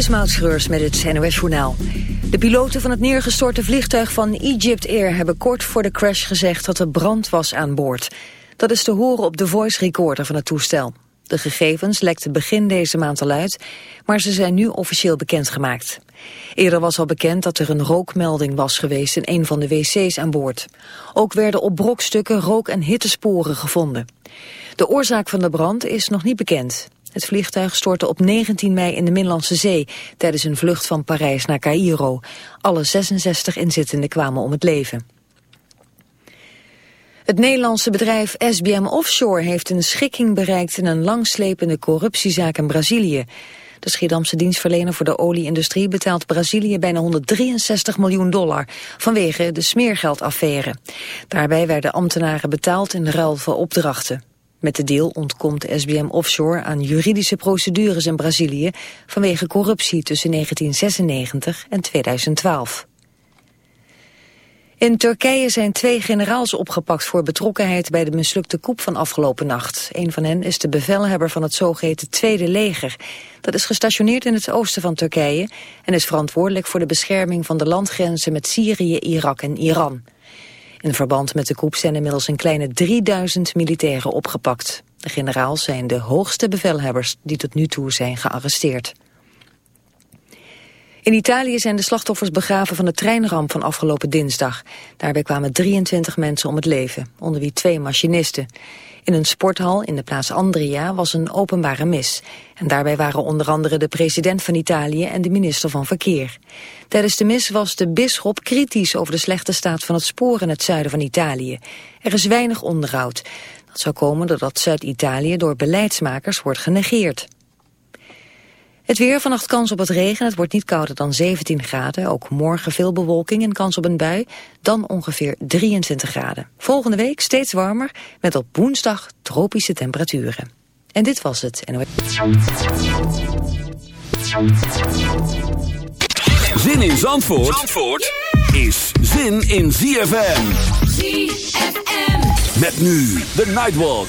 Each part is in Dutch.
Is Maud met het NOS Journaal. De piloten van het neergestorte vliegtuig van Egypt Air... hebben kort voor de crash gezegd dat er brand was aan boord. Dat is te horen op de voice recorder van het toestel. De gegevens lekten begin deze maand al uit... maar ze zijn nu officieel bekendgemaakt. Eerder was al bekend dat er een rookmelding was geweest... in een van de wc's aan boord. Ook werden op brokstukken rook- en hittesporen gevonden. De oorzaak van de brand is nog niet bekend. Het vliegtuig stortte op 19 mei in de Middellandse Zee tijdens een vlucht van Parijs naar Cairo. Alle 66 inzittenden kwamen om het leven. Het Nederlandse bedrijf SBM Offshore heeft een schikking bereikt in een langslepende corruptiezaak in Brazilië. De Schiedamse dienstverlener voor de olieindustrie betaalt Brazilië bijna 163 miljoen dollar vanwege de smeergeldaffaire. Daarbij werden ambtenaren betaald in ruil voor opdrachten. Met de deal ontkomt SBM Offshore aan juridische procedures in Brazilië vanwege corruptie tussen 1996 en 2012. In Turkije zijn twee generaals opgepakt voor betrokkenheid bij de mislukte koep van afgelopen nacht. Een van hen is de bevelhebber van het zogeheten Tweede Leger. Dat is gestationeerd in het oosten van Turkije en is verantwoordelijk voor de bescherming van de landgrenzen met Syrië, Irak en Iran. In verband met de koep zijn inmiddels een kleine 3000 militairen opgepakt. De generaals zijn de hoogste bevelhebbers die tot nu toe zijn gearresteerd. In Italië zijn de slachtoffers begraven van de treinramp van afgelopen dinsdag. Daarbij kwamen 23 mensen om het leven, onder wie twee machinisten. In een sporthal in de plaats Andria was een openbare mis. En daarbij waren onder andere de president van Italië en de minister van Verkeer. Tijdens de mis was de bisschop kritisch over de slechte staat van het spoor in het zuiden van Italië. Er is weinig onderhoud. Dat zou komen doordat Zuid-Italië door beleidsmakers wordt genegeerd. Het weer, vannacht kans op het regen. Het wordt niet kouder dan 17 graden. Ook morgen veel bewolking en kans op een bui. Dan ongeveer 23 graden. Volgende week steeds warmer. Met op woensdag tropische temperaturen. En dit was het. Zin in Zandvoort, Zandvoort is zin in ZFM. ZFM. Met nu de Nightwalk.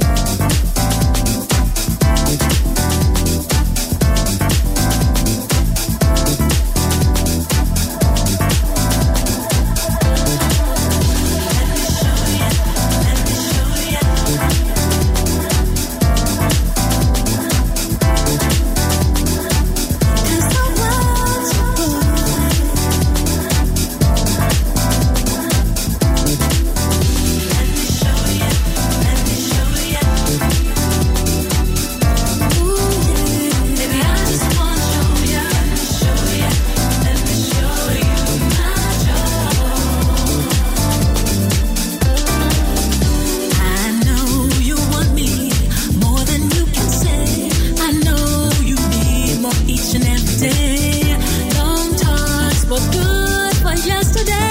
yesterday.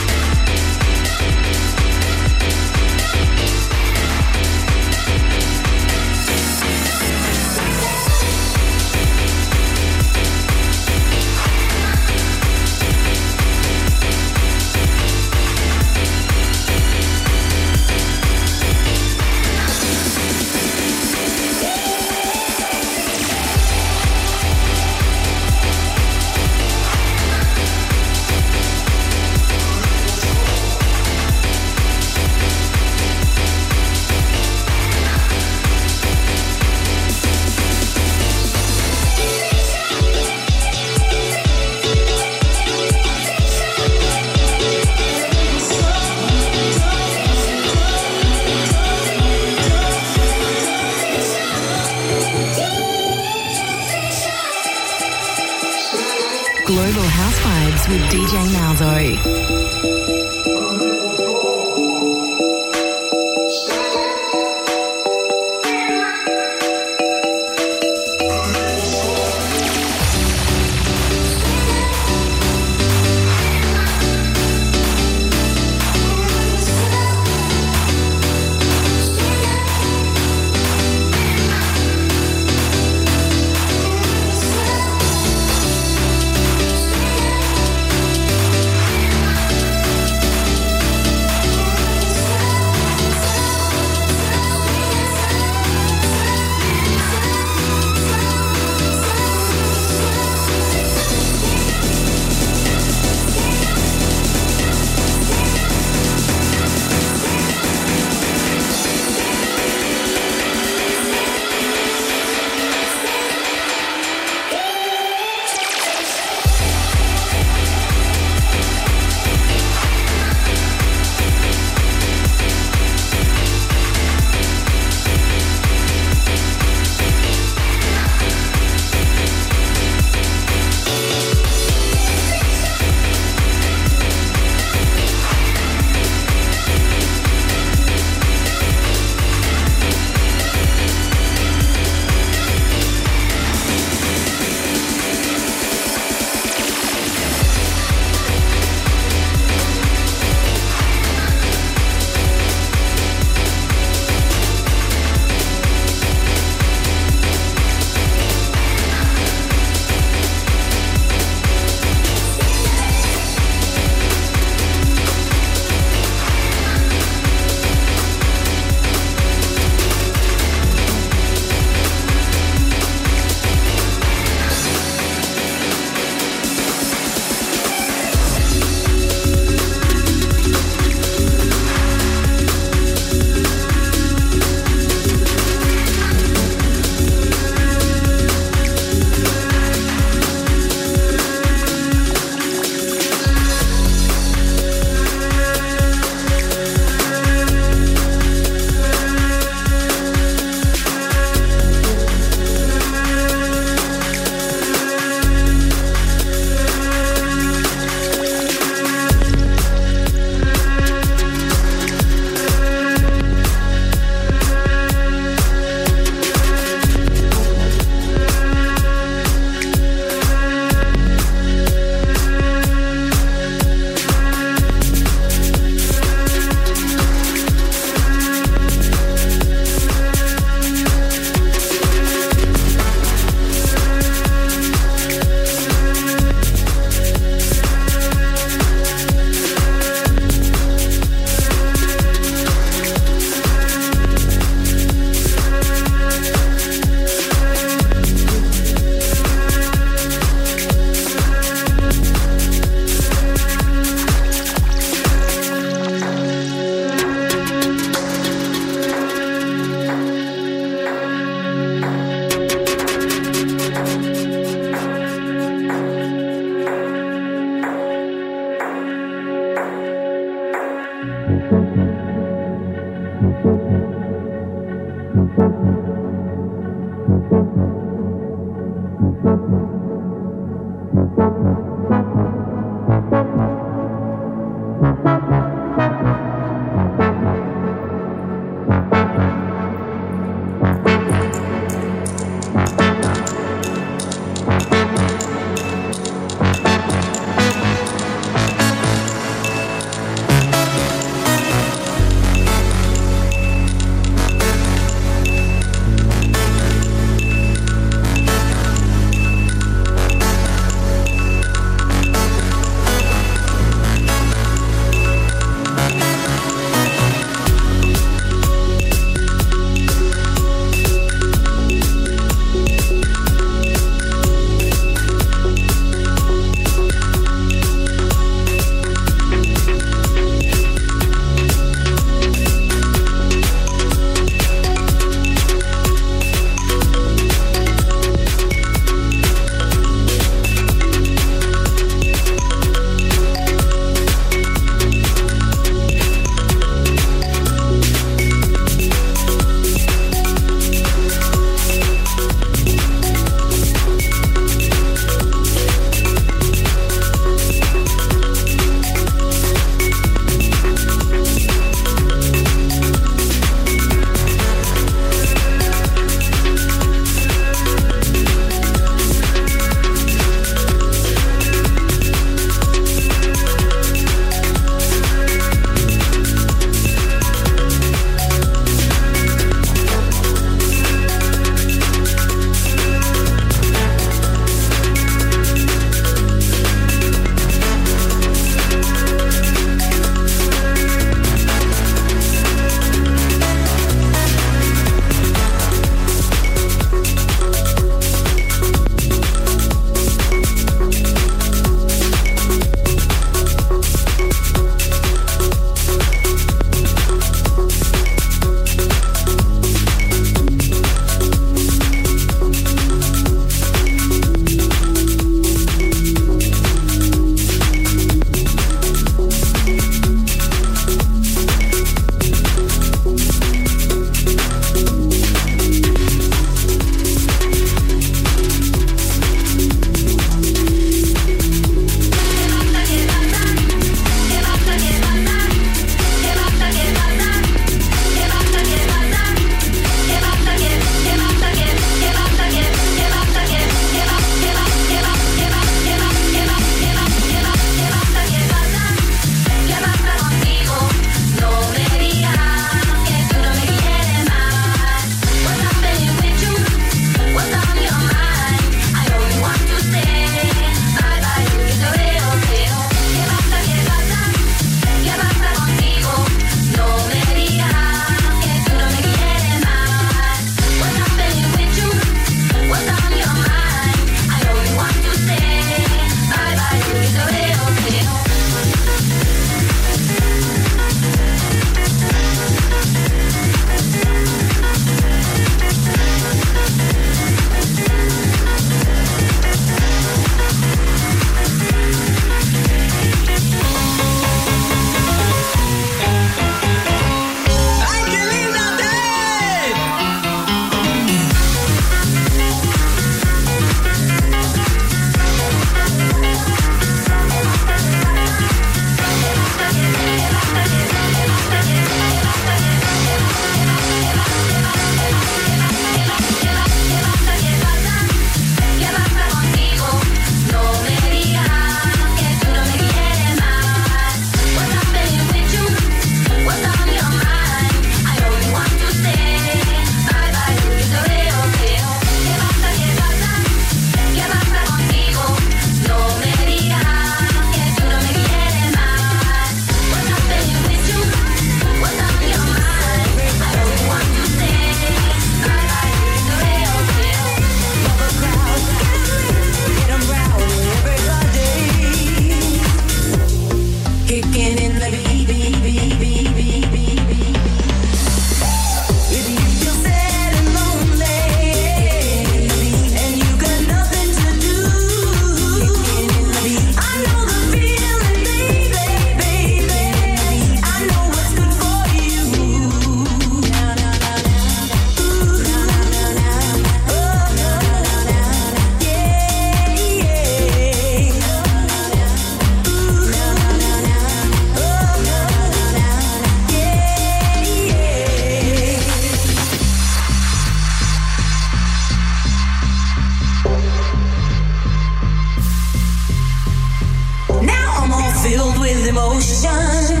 with emotion.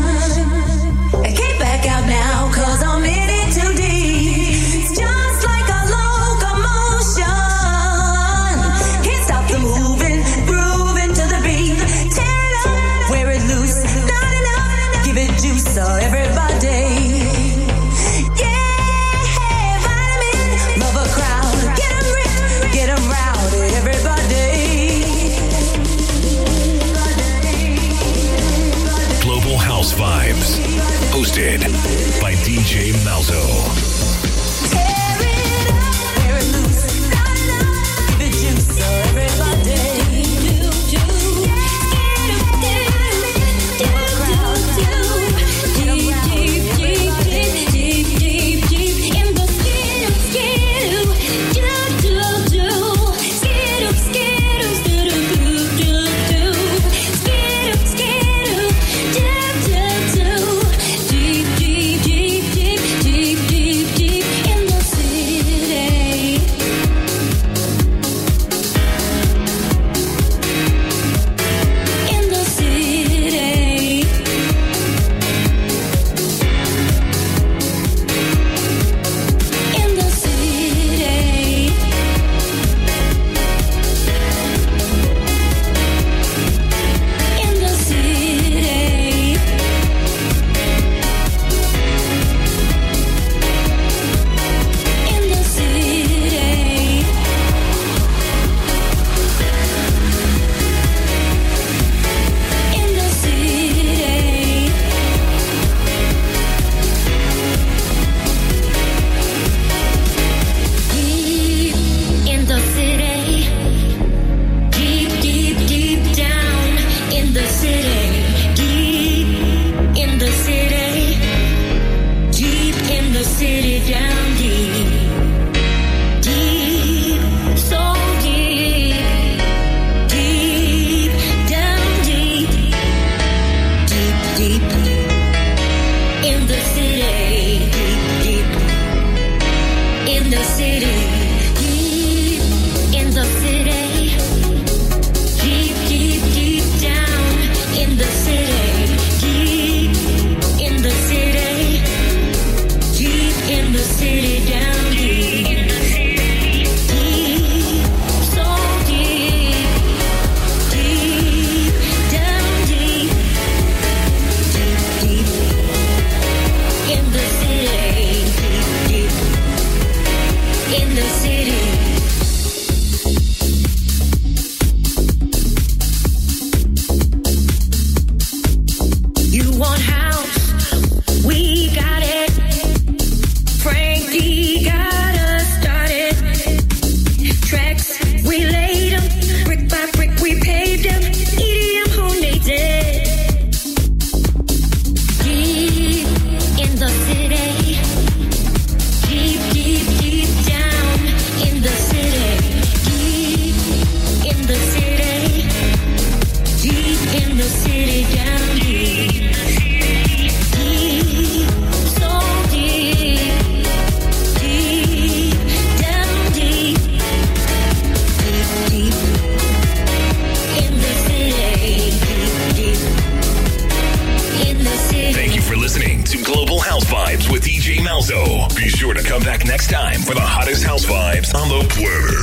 for listening to Global House Vibes with DJ Malzo. Be sure to come back next time for the hottest house vibes on the planet.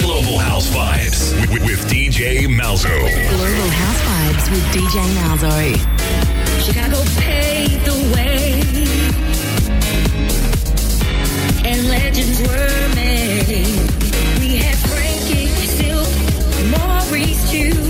Global House Vibes with, with DJ Malzo. Global House Vibes with DJ Malzo. Chicago paved the way, and legends were made. We had Frankie, Silk, Maurice, too.